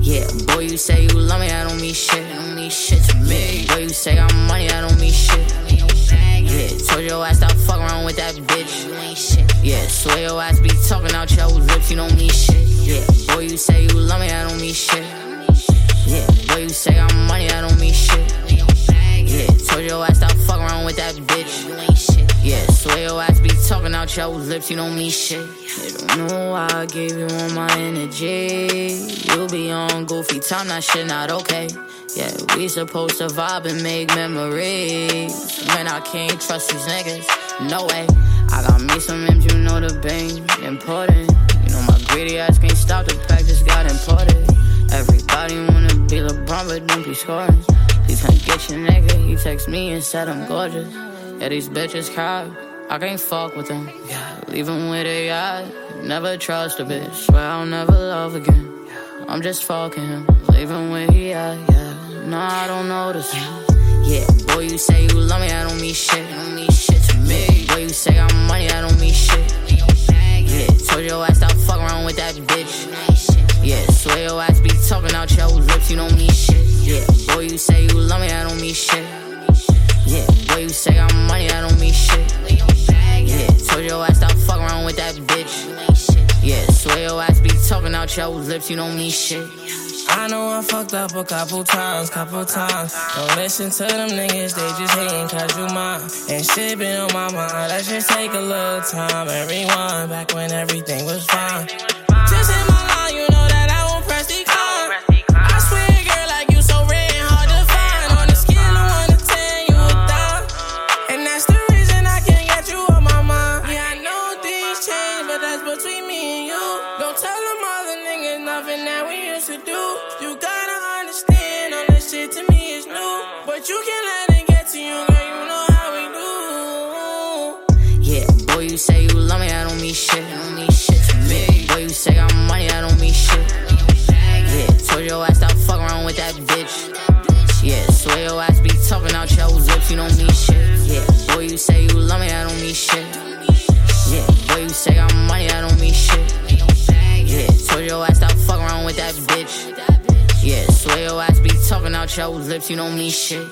Yeah, boy, you say you love me, I don't mean shit. I don't mean shit to me. Boy, you say I'm money, I don't mean shit. Yeah, told your ass stop fuck around with that bitch. You ain't shit. Yeah, swear your ass be talking out your lips, you don't mean shit. Yeah, boy, you say you love me, I don't mean shit. Yeah, boy, you say I'm money, I don't mean shit. Yeah, told your ass stop fuck around with that bitch out your lips, you don't mean shit. You don't know why I gave you all my energy. You be on goofy time, that shit not okay. Yeah, we supposed to vibe and make memories. Man, I can't trust these niggas. No way. I got me some M's, you know the bang important. You know my greedy ass can't stop the just got imported. Everybody wanna be LeBron, but don't be scoring. Please come get your nigga. He text me and said I'm gorgeous. Yeah, these bitches cry. I can't fuck with them. Yeah, leave them where they at. Never trust a bitch. Swear I'll never love again. I'm just fucking him. Leave him where he at. Yeah, no, I don't notice. Yeah, boy, you say you love me, I don't mean shit. I don't mean shit to me. Boy, you say I'm money, I don't mean shit. Yeah, told your ass stop fuck around with that bitch. Yeah, swear your ass be talking out your lips, you don't mean shit. Yeah, boy, you say you love me, I don't mean shit. Yeah, boy, you say I'm money, I don't mean shit. Told your ass stop fuck around with that bitch. Yeah, swear your ass be talking out your lips, you don't mean shit. I know I fucked up a couple times, couple times. Don't listen to them niggas, they just hating cause you mine. And shit been on my mind, let's just take a little time rewind back when everything was fine. Nothing that we used to do. You gotta understand, all this shit to me is new. But you can't let it get to you, girl, you know how we do. Yeah, boy, you say you love me, I don't mean shit. I don't mean shit to me. Boy, you say I'm money, I don't mean shit. Yeah, told your ass stop fuck around with that bitch. Yeah, swear your ass be talking out your lips, you don't mean shit. Yeah, boy, you say you love me, I don't mean shit. Yeah, boy, you say I'm money, I don't mean shit. Yeah, told your ass stop that bitch. Yeah, swear your ass be talking out your lips, you don't mean shit.